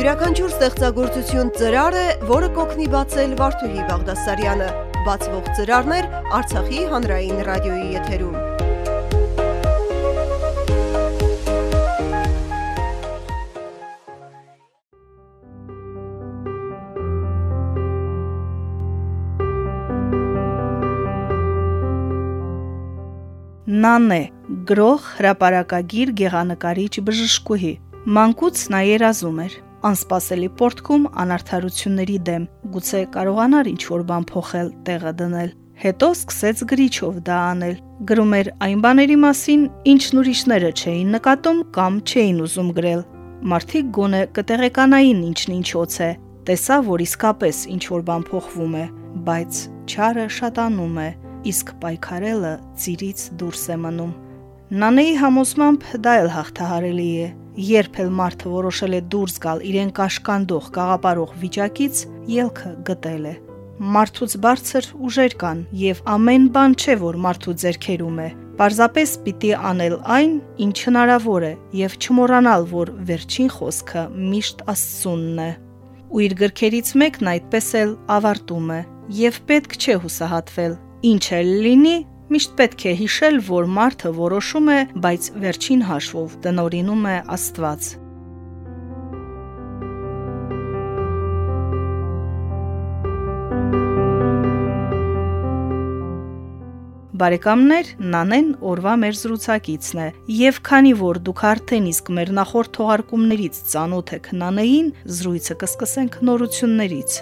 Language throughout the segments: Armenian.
Յուրաքանչյուր ստեղծագործություն ծրար է, որը կօգնի բացել Վարդուհի Բաղդասարյանը։ Բացվող ծրարներ Արցախի հանրային ռադիոյի եթերում։ Նանե գրող հրապարակագիր գեղանկարիչ բժշկուհի մանկուց նա երազում էր անսպասելի պորտկում անարթարությունների դեմ գուցե կարողանար ինչ-որ բան փոխել տեղը դնել հետո սկսեց գրիչով դա անել գրում էր այն բաների մասին ինչն ուրիշները չէին նկատում կամ չէին ուզում գրել մարդիկ գոնե կտեղեկանային ինչն ինչոց է տեսա որ իսկապես ինչ որ բան փոխվում է բայց չարը շատանում է իսկ պայքարելը ծիրից դուրս է մնում։ Նանեի համոզմամբ դա էլ հաղթահարելի է։ Երբ էլ մարդը որոշել է դուրս գալ իրեն կաշկանդող գաղապարող վիճակից, ելքը գտել է։ Մարդուց բարձր ուժեր կան եւ ամեն բան չէ որ մարդու ձեռքերում է։ Պարզապես պիտի անել այն, ինչ հնարավոր է եւ չմոռանալ, որ վերջին խոսքը միշտ Աստծունն է։ Ու իր գրքերից մեկն այդպես էլ ավարտում է։ Եվ պետք չէ հուսահատվել, Ինչ էլ լինի, միշտ պետք է հիշել, որ մարդը որոշում է, բայց վերջին հաշվով տնորինում է Աստված։ Բարեկամներ, Նանեն օրվա մեր զրուցակիցն է, եւ քանի որ դուք արդեն իսկ մեր նախորդ թողարկումներից ծանոթ եք Նանեին, զրույցը կսկսենք նորություններից։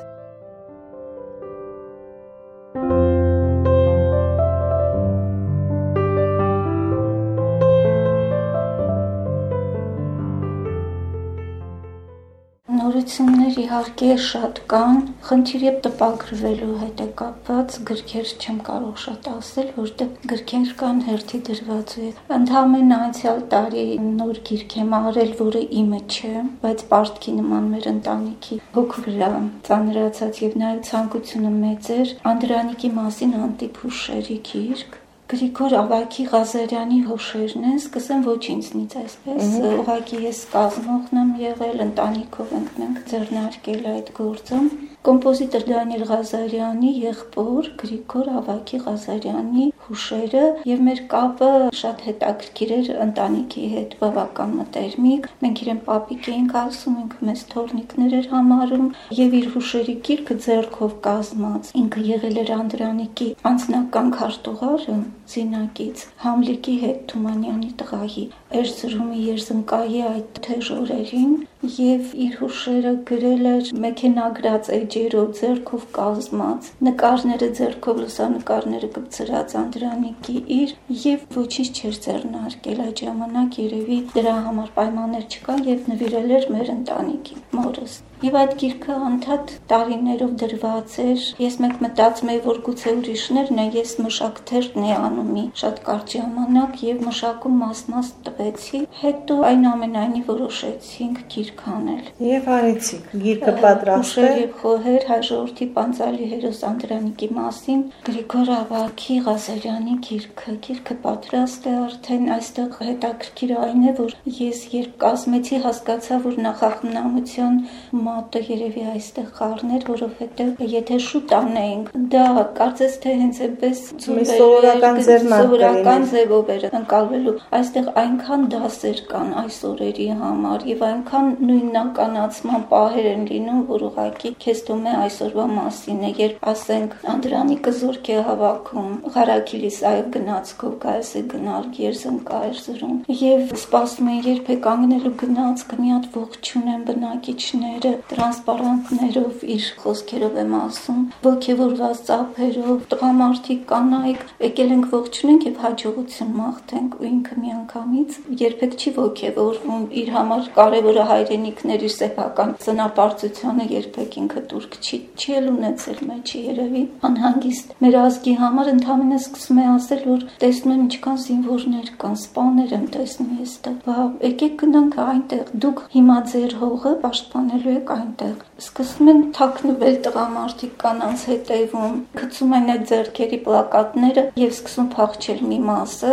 Նորություններ իհարկե շատ կան, խնդիրը տպագրվելու հետ է կապված, գրքեր չեմ կարող շատ ասել, որտեղ գրքեր կան հերթի դրված է։ Ընդհանրեն անցյալ տարի նոր գիրք եմ արել, որը իմը չէ, բայց պարտքի նման մեր ընտանիքի հոգու վրա ծանրացած եւ նաեւ ցանկությունը մեծ էր Անդրանիկի մասին անտիպ հուշերի գիրք Գրիգոր Ավակի Ղազարյանի հուշերն են, սկսեմ ոչ ինձնից այսպես, ուղղակի ես կազմողն եմ եղել, ընտանիքով ենք մենք ձեռնարկել այդ գործը։ Կոմպոզիտոր Դանիել Ղազարյանի եղբոր Գրիգոր Ավակի Ղազարյանի հուշերը եւ մեր կապը շատ հետաքրքիր էր ընտանիքի հետ, բավական մտերմիկ։ Մենք իրեն պապիկ էինք ասում, ինքը մեզ թորնիկներ էր համարում եւ իր հուշերի գիրքը ձեռքով կազմած։ Ինքը եղել էր Անդրանիկի անձնական քարտուղարը զինակից Համլիկի հետ Թումանյանի տղայի Էրզրումի երզնկայի այդ թեժ օրերին եւ իր հուշերը գրել էր մեքենագրած էջերով ձեռքով կազմած նկարները ձեռքով լուսանկարները կպցրած Անդրանիկի իր եւ ոչինչ չէր ձեռնարկել այդ ժամանակ երևի դրա համար պայմաններ չկան եւ նվիրել էր մեր ընտանիքին մորս Եվ այդ գիրքը անդադ տարիներով դրված էր։ Ես մեկ մտածում եի, որ գուցե ուրիշներն են, ես մշակթերն է անումի շատ կարճ ժամանակ եւ մշակում մաս-մաս տվեցի։ Հետո այն ամենայնի որոշեցինք գիրք անել։ Եվ արեցիք։ Գիրքը պատրաստ է։ Եվ խոհեր հայժողովրդի Պանցալի հերոս Անդրանիկի մասին Գրիգոր Ավակի Ղազարյանի գիրքը։ Գիրքը պատրաստ է արդեն այստեղ հետաքրքիր այն է, որ ես երբ կազմեցի հասկացա, որ նախախնամության մատը երևի այստեղ խառներ, որովհետև եթե շուտ անեինք, դա կարծես թե հենց այնպես սովորական սովորական ձևով էր ընկալվելու։ Այստեղ այնքան դասեր կան այս օրերի համար եւ այնքան նույնականացման պահեր են լինում, որ ուղղակի քեզ է այսօրվա մասին է, երբ ասենք Անդրանիկը զորք է հավաքում, Ղարաքիլիսայով գնացքով գայս է գնալ Երզնկայր զրում եւ սպասում են երբ է կանգնելու գնացքը մի հատ ողջունեն բնակիչները տրանսպարանտներով իր խոսքերով եմ ասում, ոգևորված ծափերով, տղամարդիկ կանայք եկել ենք ողջունենք եւ հաջողություն մաղթենք ու ինքը միանգամից երբեք չի ոգևորվում իր համար կարևորը հայրենիքների սեփական ծնապարծությունը երբեք ինքը турք չի չել ունեցել մեջի երևի անհանգիստ մեր ազգի համար ընդամենը սկսում է ասել որ տեսնում եմ ինչքան զինվորներ կան սպաներ եմ տեսնում ես դա բա եկեք գնանք այնտեղ դուք հիմա ձեր հողը պաշտպանելու եք այնտեղ։ Սկսում են թաքնվել տղամարդիկ կանանց հետևում, գցում են այդ ձեռքերի պլակատները եւ սկսում փախչել մի մասը։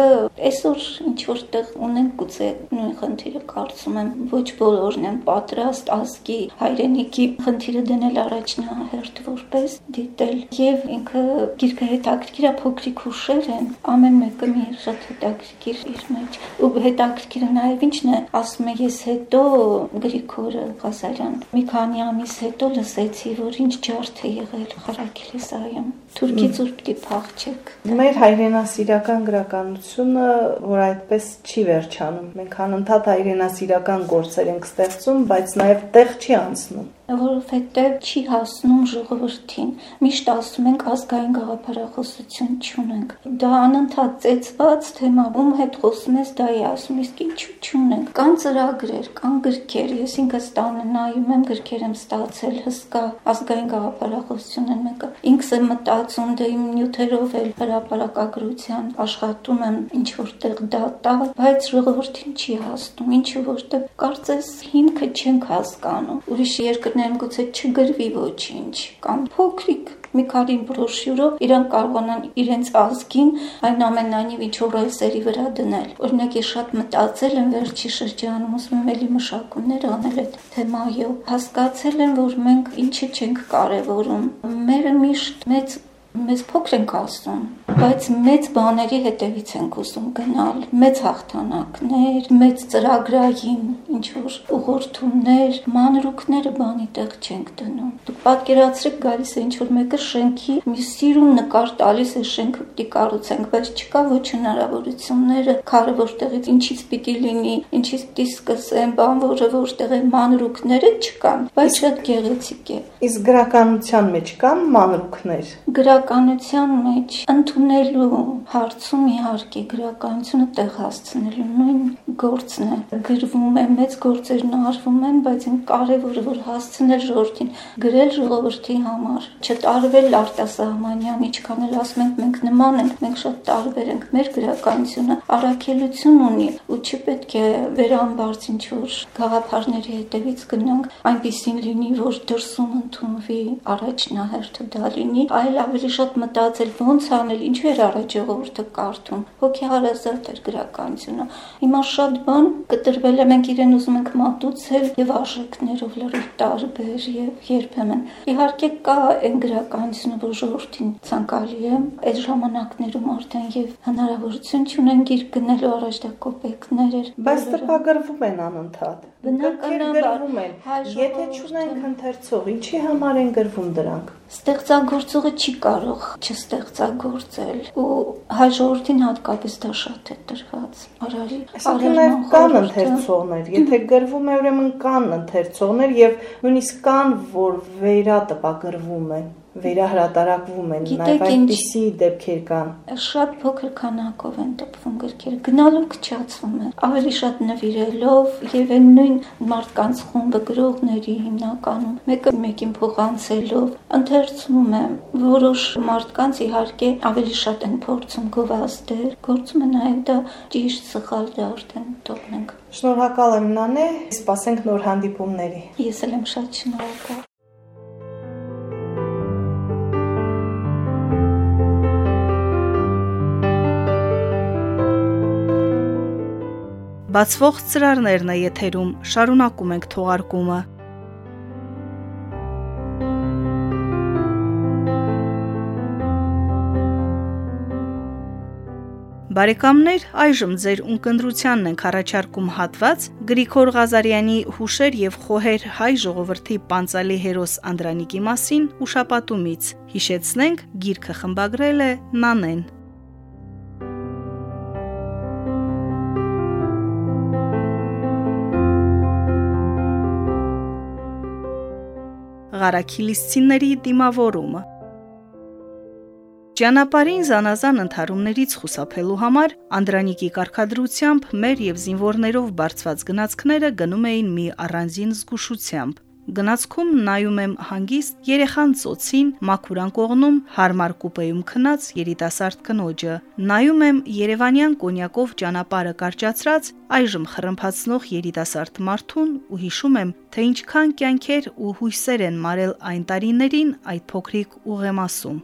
Այսօր ինչ որտեղ ունեն գուցե նույն խնդիրը կարծում եմ ոչ բոլորն են պատրաստ ազգի հայրենիքի խնդիրը դնել առաջնահերթ որպես դիտել եւ ինքը գիրքը հետաքրքիր փոքրիկ հուշեր են ամեն մեկը մի շատ հետաքրքիր իր մեջ ու հետաքրքիրը նաեւ ինչն է ասում է ես հետո Գրիգորը Ղազարյան մի քանի ամիս հետո լսեցի որ ինչ ջարդ է եղել Խարակիլիսայում Թուրքի ծուրկ դի փախչեք Մեր հայրենասիրական գրականությունը որ այդպես չի վերջանում մենք անընդհատ հայրենասիրական գործեր ենք ստեղծում բայց նաև տեղ չի անցնում որովհետև չի հասնում ժողովրդին։ Միշտ ասում ենք ազգային գաղափարախոսություն չունենք։ Դա անընդհատ ծեծված թեմա, ում հետ խոսում ես, դա է ասում, իսկ ինչու չունենք։ Կան ծրագրեր, կան գրքեր, ես ինքս տանը նայում եմ, գրքեր եմ ստացել, հսկա ազգային գաղափարախոսություն են մեկը։ Ինքս եմ մտածում, դե իմ նյութերով էլ հրապարակագրության աշխատում եմ ինչ որտեղ դա տա, բայց ժողովրդին չի հասնում, ինչու որտեղ կարծես հիմքը չենք հասկանում։ Ուրիշ երկր երկրներում գուցե չգրվի ոչինչ կամ փոքրիկ մի քանի բրոշյուրով իրանք կարողանան իրենց ազգին այնուամենայնիվ ինչ որ ռելսերի վրա դնել։ Օրինակ ես շատ մտածել եմ վերջի շրջանում, ուսում եմ էլի մշակումներ անել այդ թեմայով։ Հասկացել եմ, որ մենք ինչը չենք կարևորում։ Մերը միշտ մեծ մեզ փոքր ենք ասում, բայց մեծ բաների հետևից ենք ուզում գնալ, մեծ հաղթանակներ, մեծ ծրագրային ինչ որ ուղղորդումներ, մանրուքները բանի տեղ չենք դնում։ Դուք պատկերացրեք գալիս է ինչ որ մեկը շենքի մի սիրուն նկար տալիս է շենքը պիտի կառուցենք, բայց չկա ոչ հնարավորությունները, քարը որտեղից ինչից պիտի լինի, ինչից պիտի սկսեն, բան որը որտեղ է մանրուքները չկան, բայց շատ գեղեցիկ է։ Իսկ գրականության մեջ կան մանրուքներ։ Գրակ գրականության մեջ ընդունելու հարցում իհարկե գրականությունը տեղ հասցնելու նույն գործն է գրվում է մեծ գործերն արվում են բայց այն կարևորը որ հասցնել ժողովրդին գրել ժողովրդի համար չտարվել արտասահմանյան ինչքան էլ ասում ենք մենք նման ենք մենք շատ տարբեր ենք մեր գրականությունը առաքելություն ունի ու չպետք է վերամբարձ ինչ որ գաղափարների հետևից գնանք այնպեսին լինի որ դրսում ընդունվի առաջնահերթը դա լինի այլ ավելի շատ մտածել ոնց անել, ինչու էր առաջ ժողովուրդը կարդում։ Հոգեհարազատ էր գրականությունը։ Հիմա շատ բան կտրվել է, մենք իրեն ուզում ենք մատուցել եւ արժեքներով լրիվ տարբեր եւ երբեմն։ Իհարկե կա այն գրականությունը, որ ժողովրդին ցանկալի է, այս ժամանակներում արդեն եւ հնարավորություն չունեն գիրք գնելու առաջ դա կոպեկներ էր։ Բայց տպագրվում են անընդհատ։ Բնականաբար, եթե չունենք ընթերցող, ինչի համար են գրվում դրանք։ Ստեղծագործողը չի կարող չստեղծագործել ու հայ ժողովրդին հատկապես դա շատ է տրված։ Արարի արարման կան ընթերցողներ, եթե գրվում է ուրեմն կան ընթերցողներ եւ նույնիսկ կան, որ վերատպագրվում են վերահրատարակվում են նաև այդպիսի դեպքեր կան շատ փոքր քանակով են տպվում գրքերը գնալու քչացվում է ավելի շատ նվիրելով եւ այն նույն մարդկանց խումբը գրողների հիմնականում մեկը մեկին փոխանցելով ընթերցում է որոշ մարդկանց իհարկե ավելի շատ են փորձում գովազդել գործում է նաև դա ճիշտ սխալ դա արդեն թողնենք Շնորհակալ եմ Նանե, սպասենք նոր հանդիպումների։ Ես էլ եմ շատ շնորհակալ։ Բացվող ծրարներն է եթերում, շարունակում ենք թողարկումը։ Բարեկամներ, այժմ ձեր ունկնդրությանն ենք առաջարկում հատված Գրիգոր Ղազարյանի հուշեր եւ խոհեր հայ ժողովրդի պանցալի հերոս Անդրանիկի մասին ուշապատումից։ Հիշեցնենք, գիրքը խմբագրել է Նանեն։ Ղարաքիլիսցիների դիմավորումը Ճանապարհին զանազան ընթարումներից խուսափելու համար Անդրանիկի կարկադրությամբ մեր եւ զինվորներով բարձված գնացքները գնում էին մի առանձին զգուշությամբ։ Գնացքում նայում եմ հանգիստ երեխան ծոցին մաքուրան կողնում հարմար կուպեում քնած երիտասարդ կնոջը։ Նայում եմ Երևանյան կոնյակով ճանապարհը կարճացրած այժմ խռմփացնող երիտասարդ մարդուն ու հիշում եմ, թե ինչքան կյանքեր ու հույսեր են մարել այն տարիներին այդ փոքրիկ ուղեմասում։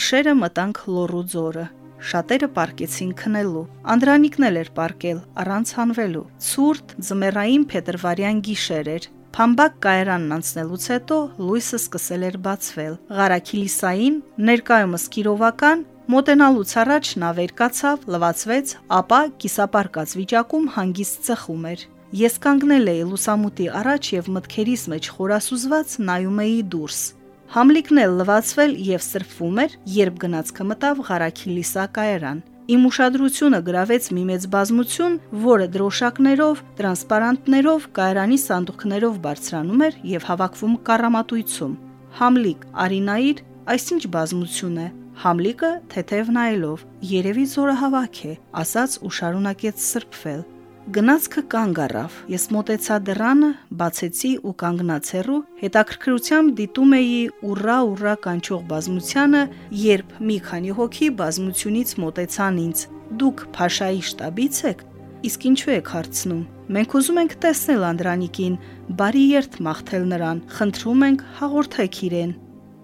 Գիշերը մտանք լոռու ձորը։ Շատերը պարկեցին քնելու։ Անդրանիկն էլ էր պարկել առանց հանվելու։ Ցուրտ ձմեռային փետրվարյան գիշեր էր։ Փամբակ կայարանն անցնելուց հետո լույսը սկսել էր բացվել։ Ղարաքիլիսային ներկայումս Կիրովական մոտենալուց առաջ նա վեր կացավ, լվացվեց, ապա կիսապարկած վիճակում հանգիստ ծխում էր։ Ես կանգնել էի լուսամուտի առաջ եւ մտքերիս մեջ խորասուզված նայում էի դուրս։ Համլիկն էլ լվացվել եւ սրբվում էր, երբ գնացքը մտավ Ղարաքիլի սակայարան։ Իմ ուշադրությունը գրավեց մի մեծ բազմություն, որը դրոշակներով, տրանսպարանտներով, կայարանի սանդուղքներով բարձրանում էր եւ հավաքվում կառամատույցում։ Համլիկ, Արինայիր, այսինչ բազմություն է։ Համլիկը թեթև նայելով, երևի զորահավաք է, ասաց ու շարունակեց սրբվել։ Գնացքը կանգ առավ։ Ես մոտեցա դռանը, բացեցի ու կանգնած հեռու, հետաքրքրությամբ դիտում էի ուռա ուռա կանչող բազմությանը, երբ մի քանի հոգի բազմությունից մոտեցան ինձ։ Դուք Փաշայի շտաբից եք։ Իսկ ինչու եք հարցնում։ Մենք ուզում ենք տեսնել Անդրանիկին, բարի երթ մաղթել նրան, խնդրում ենք հաղորդեք իրեն։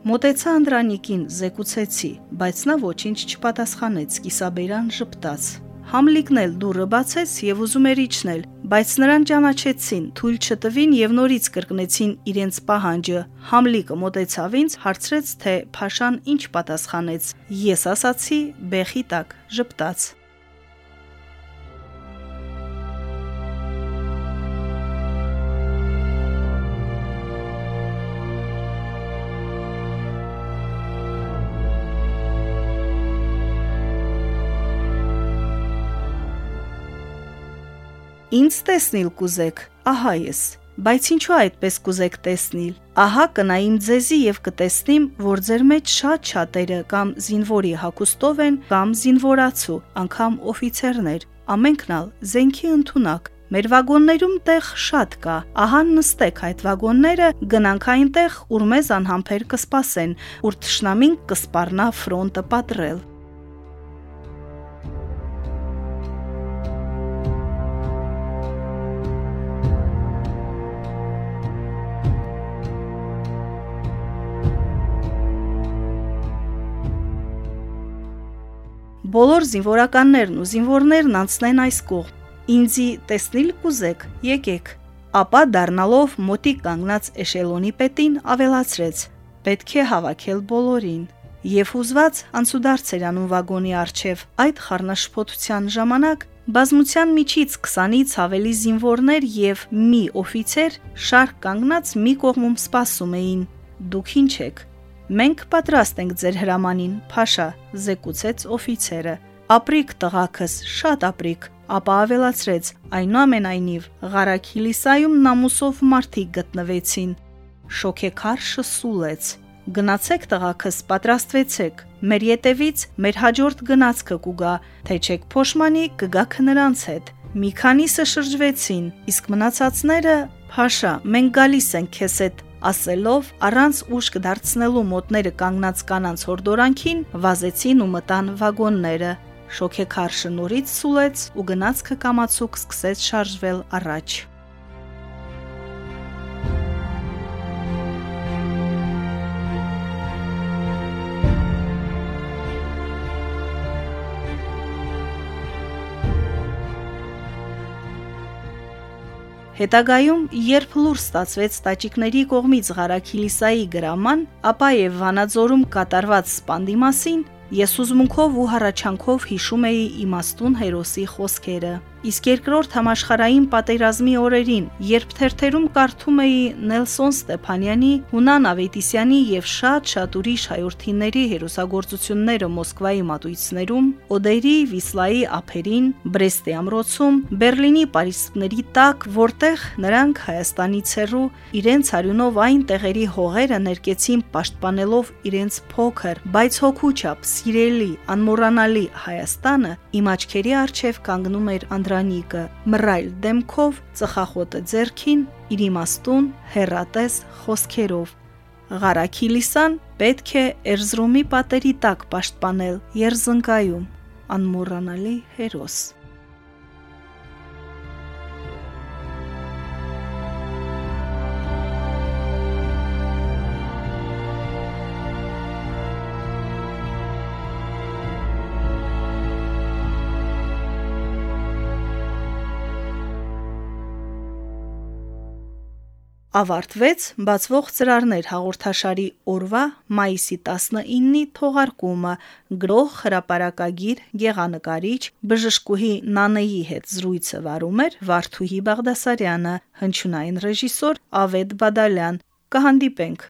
Մոտեցա Անդրանիկին, զեկուցեցի, բայց նա ոչինչ չպատասխանեց, կիսաբերան ժպտաց։ Համլիկն էլ դուռը բացեց եւ ուզում էր իջնել, բայց նրան ճանաչեցին, թույլ չտվին եւ նորից կրկնեցին իրենց պահանջը։ Համլիկը մոտեցավ ինձ, հարցրեց, թե Փաշան ինչ պատասխանեց։ Ես ասացի՝ բեխի տակ, ժպտաց։ Ինչ տեսնիլ կուզեք։ Ահա ես։ Բայց ինչու այդպես կուզեք տեսնիլ։ Ահա կնայիմ ձեզի եւ կտեսնիմ, որ ձեր մեջ շատ շատերը կամ զինվորի հակոստով են, կամ զինվորացու, անգամ օֆիցերներ։ Ամենքն ալ զենքի ընդունակ։ Մեր վագոններում տեղ շատ կա։ Ահա նստեք այդ վագոնները, գնանք այնտեղ, ուր մեզ անհամբեր կսպասեն, ուր թշնամին կսպառնա ֆրոնտը պատրել։ Բոլոր զինվորականներն ու զինվորներն անցնեն այս կողմ։ Ինձի տեսնիլ կուզեք, եկեք։ Ապա դառնալով մոտիկ կանգնած էշելոնի պետին ավելացրեց. պետք է հավաքել բոլորին։ Եվ հուզված անցուդարձեր անում վագոնի արջև այդ խառնաշփոթության ժամանակ բազմության միջից 20-ից ավելի զինվորներ եւ մի օֆիցեր շարք կանգնած մի կողմում սպասում էին։ Դուք ինչ եք։ Մենք պատրաստ ենք ձեր հրամանին, Փաշա, զեկուցեց օֆիցերը։ Ապրիկ տղակս, շատ ապրիկ, ապա ավելացրեց. այնուամենայնիվ Ղարաքիլիսայում նամուսով մարդիկ գտնվեցին։ Շոքեքարշը սուլեց. Գնացեք տղակս, պատրաստվեցեք։ Մեր յետևից մեր հաջորդ գնացքը կուգա, թե չեք փոշմանի կգաք նրանց հետ։ Մի քանիսը շրջվեցին, իսկ մնացածները, Փաշա, մենք գալիս ենք քեզ հետ ասելով առանց ուշ կդարձնելու մոտները կանգնած կանանց հորդորանքին վազեցին ու մտան վագոնները շոքեքարշը նորից սուլեց ու գնացքը կամացուկ սկսեց շարժվել առաջ Հետագայում, երբ լուր ստացվեց տաճիկների կողմից Ղարաքիլիսայի գրաման, ապա եւ Վանաձորում կատարված սպանդի մասին, ես ուզմունքով ու հառաչանքով հիշում էի իմաստուն հերոսի խոսքերը։ Իսկ երկրորդ համաշխարային պատերազմի օրերին, երբ թերթերում կարդում էի Նելսոն Ստեփանյանի, Հունան Ավետիսյանի եւ շատ-շատ ուրիշ հայրենիների հերոսագործությունները Մոսկվայի մատույցներում, Օդերի, Վիսլայի ափերին, Բրեստի ամրոցում, Բերլինի Պարիսպների տակ, որտեղ նրանք Հայաստանից հեռու իրենց արյունով այն տեղերի հողերը ներկեցին պաշտպանելով իրենց փոքր, բայց հոգուչապ սիրելի, անմոռանալի Հայաստանը, իմ աչքերի առջև կանգնում էր Անդրանիկը, մռայլ դեմքով, ծխախոտը ձեռքին, իր իմաստուն, հերատես խոսքերով։ Ղարաքիլիսան պետք է Էրզրումի պատերի տակ պաշտպանել Երզնկայում, անմոռանալի հերոս։ ավարտվեց բացվող ծրարներ հաղորդաշարի օրվա մայիսի 19-ի թողարկումը գրող հրապարակագիր գեղանկարիչ բժշկուհի Նանեի հետ զրույցը վարում էր Վարդուհի Բաղդասարյանը հնչյունային ռեժիսոր Ավետ Բադալյան կհանդիպենք